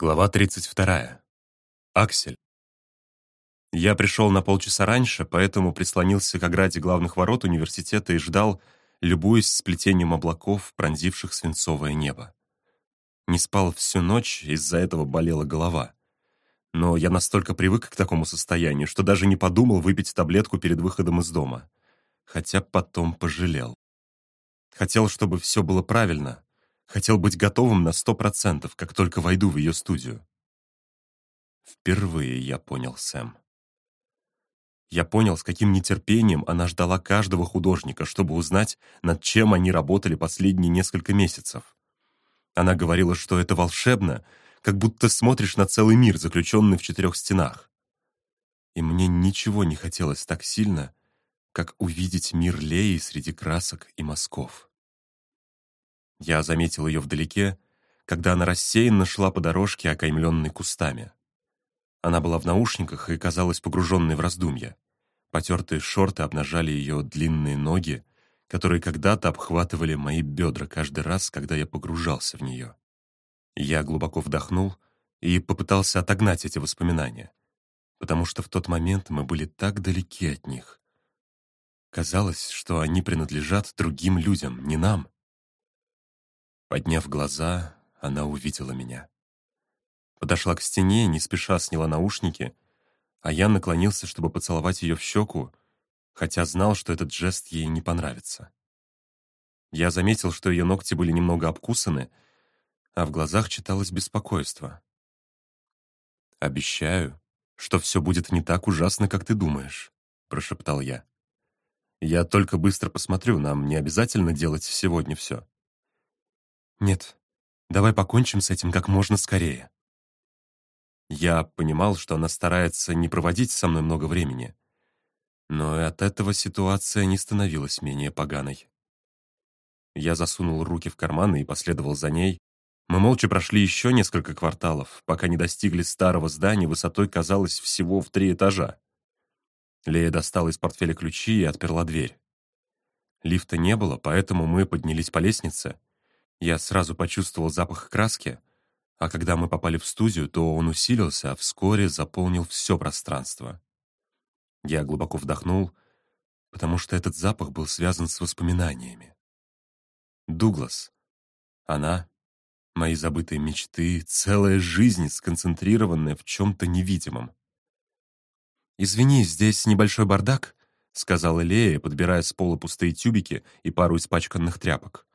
Глава 32. Аксель. Я пришел на полчаса раньше, поэтому прислонился к ограде главных ворот университета и ждал, любуясь сплетением облаков, пронзивших свинцовое небо. Не спал всю ночь, из-за этого болела голова. Но я настолько привык к такому состоянию, что даже не подумал выпить таблетку перед выходом из дома. Хотя потом пожалел. Хотел, чтобы все было правильно, Хотел быть готовым на сто процентов, как только войду в ее студию. Впервые я понял Сэм. Я понял, с каким нетерпением она ждала каждого художника, чтобы узнать, над чем они работали последние несколько месяцев. Она говорила, что это волшебно, как будто смотришь на целый мир, заключенный в четырех стенах. И мне ничего не хотелось так сильно, как увидеть мир Леи среди красок и мазков. Я заметил ее вдалеке, когда она рассеянно шла по дорожке, окаймленной кустами. Она была в наушниках и казалась погруженной в раздумья. Потертые шорты обнажали ее длинные ноги, которые когда-то обхватывали мои бедра каждый раз, когда я погружался в нее. Я глубоко вдохнул и попытался отогнать эти воспоминания, потому что в тот момент мы были так далеки от них. Казалось, что они принадлежат другим людям, не нам. Подняв глаза, она увидела меня. Подошла к стене, не спеша сняла наушники, а я наклонился, чтобы поцеловать ее в щеку, хотя знал, что этот жест ей не понравится. Я заметил, что ее ногти были немного обкусаны, а в глазах читалось беспокойство. «Обещаю, что все будет не так ужасно, как ты думаешь», — прошептал я. «Я только быстро посмотрю, нам не обязательно делать сегодня все». «Нет, давай покончим с этим как можно скорее». Я понимал, что она старается не проводить со мной много времени, но и от этого ситуация не становилась менее поганой. Я засунул руки в карманы и последовал за ней. Мы молча прошли еще несколько кварталов, пока не достигли старого здания высотой, казалось, всего в три этажа. Лея достала из портфеля ключи и отперла дверь. Лифта не было, поэтому мы поднялись по лестнице, я сразу почувствовал запах краски, а когда мы попали в студию, то он усилился, а вскоре заполнил все пространство. Я глубоко вдохнул, потому что этот запах был связан с воспоминаниями. Дуглас. Она, мои забытые мечты, целая жизнь, сконцентрированная в чем-то невидимом. «Извини, здесь небольшой бардак», — сказала Лея, подбирая с пола пустые тюбики и пару испачканных тряпок.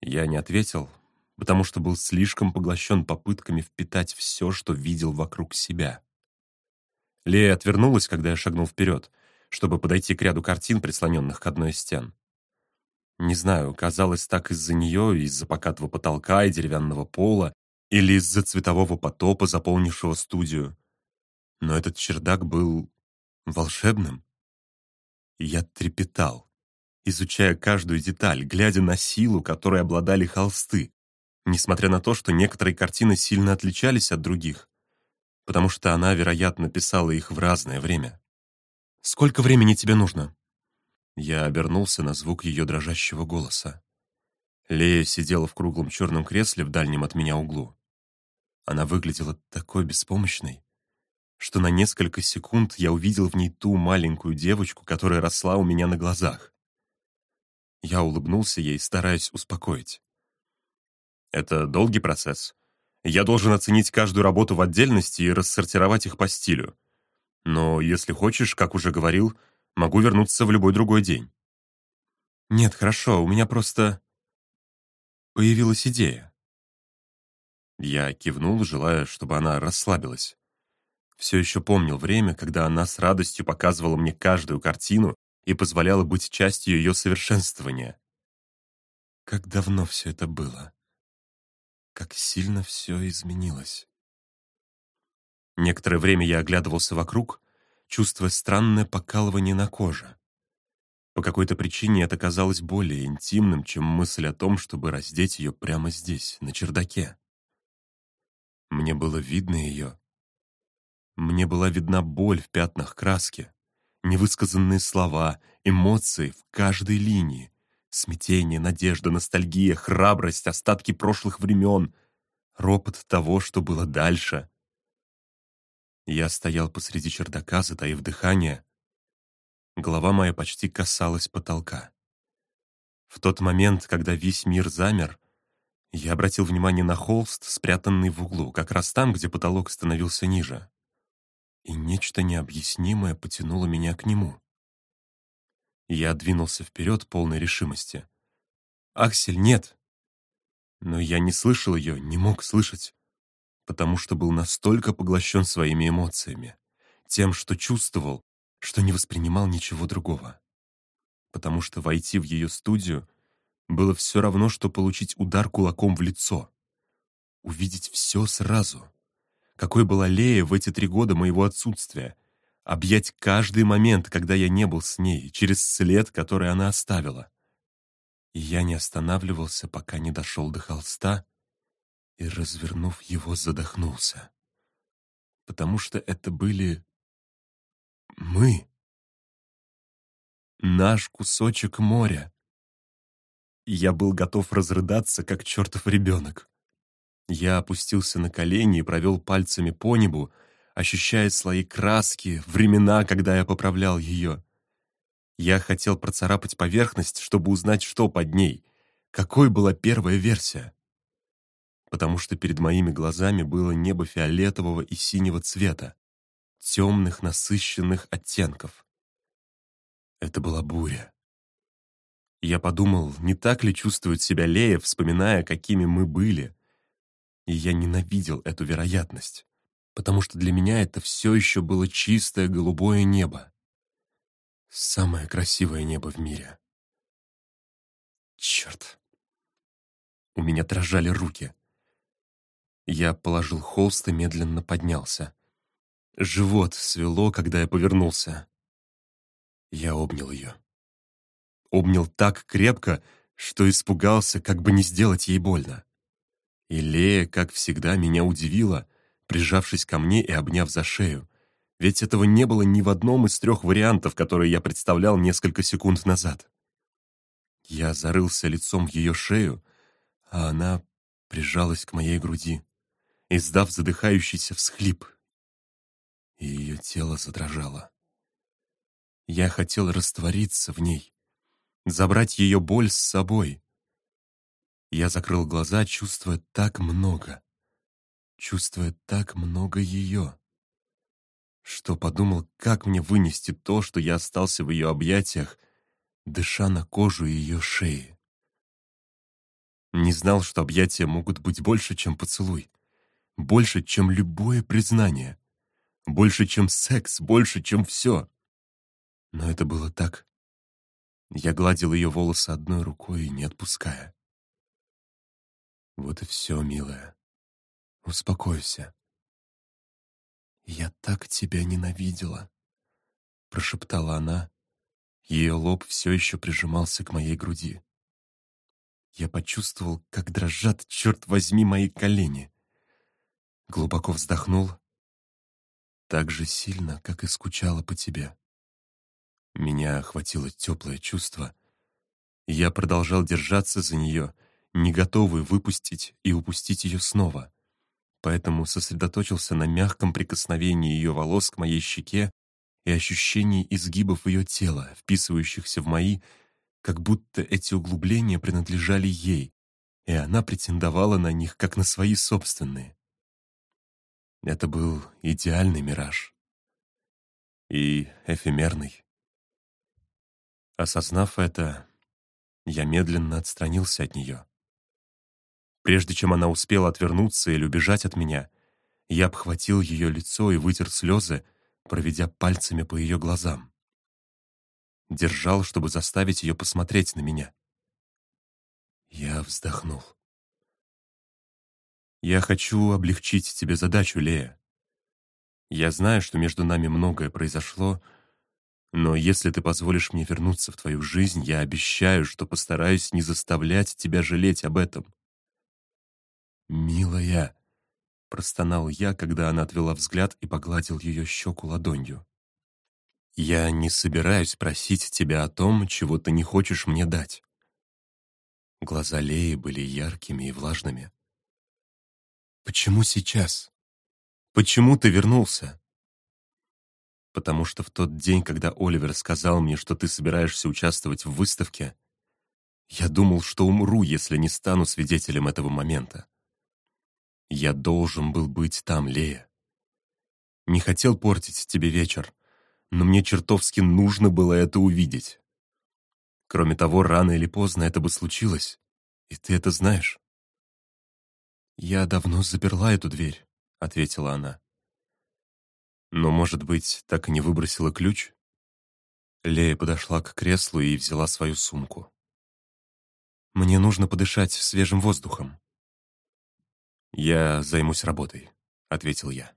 Я не ответил, потому что был слишком поглощен попытками впитать все, что видел вокруг себя. Лея отвернулась, когда я шагнул вперед, чтобы подойти к ряду картин, прислоненных к одной из стен. Не знаю, казалось так из-за нее, из-за покатого потолка и деревянного пола, или из-за цветового потопа, заполнившего студию. Но этот чердак был волшебным. Я трепетал изучая каждую деталь, глядя на силу, которой обладали холсты, несмотря на то, что некоторые картины сильно отличались от других, потому что она, вероятно, писала их в разное время. «Сколько времени тебе нужно?» Я обернулся на звук ее дрожащего голоса. Лея сидела в круглом черном кресле в дальнем от меня углу. Она выглядела такой беспомощной, что на несколько секунд я увидел в ней ту маленькую девочку, которая росла у меня на глазах. Я улыбнулся ей, стараясь успокоить. «Это долгий процесс. Я должен оценить каждую работу в отдельности и рассортировать их по стилю. Но если хочешь, как уже говорил, могу вернуться в любой другой день». «Нет, хорошо, у меня просто...» Появилась идея. Я кивнул, желая, чтобы она расслабилась. Все еще помнил время, когда она с радостью показывала мне каждую картину и позволяла быть частью ее совершенствования. Как давно все это было? Как сильно все изменилось? Некоторое время я оглядывался вокруг, чувствуя странное покалывание на коже. По какой-то причине это казалось более интимным, чем мысль о том, чтобы раздеть ее прямо здесь, на чердаке. Мне было видно ее. Мне была видна боль в пятнах краски невысказанные слова, эмоции в каждой линии. Смятение, надежда, ностальгия, храбрость, остатки прошлых времен. ропот того, что было дальше. Я стоял посреди чердака, затаив дыхание. Голова моя почти касалась потолка. В тот момент, когда весь мир замер, я обратил внимание на холст, спрятанный в углу, как раз там, где потолок становился ниже. И нечто необъяснимое потянуло меня к нему. Я двинулся вперед полной решимости. «Аксель, нет!» Но я не слышал ее, не мог слышать, потому что был настолько поглощен своими эмоциями, тем, что чувствовал, что не воспринимал ничего другого. Потому что войти в ее студию было все равно, что получить удар кулаком в лицо. Увидеть все сразу. Какой была Лея в эти три года моего отсутствия. Объять каждый момент, когда я не был с ней, через след, который она оставила. И я не останавливался, пока не дошел до холста и, развернув его, задохнулся. Потому что это были мы. Наш кусочек моря. Я был готов разрыдаться, как чертов ребенок. Я опустился на колени и провел пальцами по небу, ощущая слои краски, времена, когда я поправлял ее. Я хотел процарапать поверхность, чтобы узнать, что под ней, какой была первая версия. Потому что перед моими глазами было небо фиолетового и синего цвета, темных насыщенных оттенков. Это была буря. Я подумал, не так ли чувствует себя Лея, вспоминая, какими мы были. И я ненавидел эту вероятность, потому что для меня это все еще было чистое голубое небо. Самое красивое небо в мире. Черт. У меня дрожали руки. Я положил холст и медленно поднялся. Живот свело, когда я повернулся. Я обнял ее. Обнял так крепко, что испугался, как бы не сделать ей больно. И Лея, как всегда, меня удивила, прижавшись ко мне и обняв за шею, ведь этого не было ни в одном из трех вариантов, которые я представлял несколько секунд назад. Я зарылся лицом в ее шею, а она прижалась к моей груди, издав задыхающийся всхлип, и ее тело задрожало. Я хотел раствориться в ней, забрать ее боль с собой. Я закрыл глаза, чувствуя так много, чувствуя так много ее что подумал, как мне вынести то, что я остался в ее объятиях, дыша на кожу ее шеи. Не знал, что объятия могут быть больше, чем поцелуй, больше, чем любое признание, больше, чем секс, больше, чем все. Но это было так. Я гладил ее волосы одной рукой, не отпуская. Вот и все, милая. Успокойся. «Я так тебя ненавидела», — прошептала она. Ее лоб все еще прижимался к моей груди. Я почувствовал, как дрожат, черт возьми, мои колени. Глубоко вздохнул, так же сильно, как и скучала по тебе. Меня охватило теплое чувство. Я продолжал держаться за нее, не готовый выпустить и упустить ее снова поэтому сосредоточился на мягком прикосновении ее волос к моей щеке и ощущении изгибов ее тела, вписывающихся в мои, как будто эти углубления принадлежали ей, и она претендовала на них, как на свои собственные. Это был идеальный мираж. И эфемерный. Осознав это, я медленно отстранился от нее. Прежде чем она успела отвернуться или убежать от меня, я обхватил ее лицо и вытер слезы, проведя пальцами по ее глазам. Держал, чтобы заставить ее посмотреть на меня. Я вздохнул. «Я хочу облегчить тебе задачу, Лея. Я знаю, что между нами многое произошло, но если ты позволишь мне вернуться в твою жизнь, я обещаю, что постараюсь не заставлять тебя жалеть об этом. «Милая!» — простонал я, когда она отвела взгляд и погладил ее щеку ладонью. «Я не собираюсь просить тебя о том, чего ты не хочешь мне дать». Глаза Леи были яркими и влажными. Почему сейчас? Почему ты вернулся? Потому что в тот день, когда Оливер сказал мне, что ты собираешься участвовать в выставке, я думал, что умру, если не стану свидетелем этого момента. Я должен был быть там, Лея. Не хотел портить тебе вечер, но мне чертовски нужно было это увидеть. Кроме того, рано или поздно это бы случилось, и ты это знаешь. «Я давно заперла эту дверь», — ответила она. «Но, может быть, так и не выбросила ключ?» Лея подошла к креслу и взяла свою сумку. «Мне нужно подышать свежим воздухом». «Я займусь работой», — ответил я.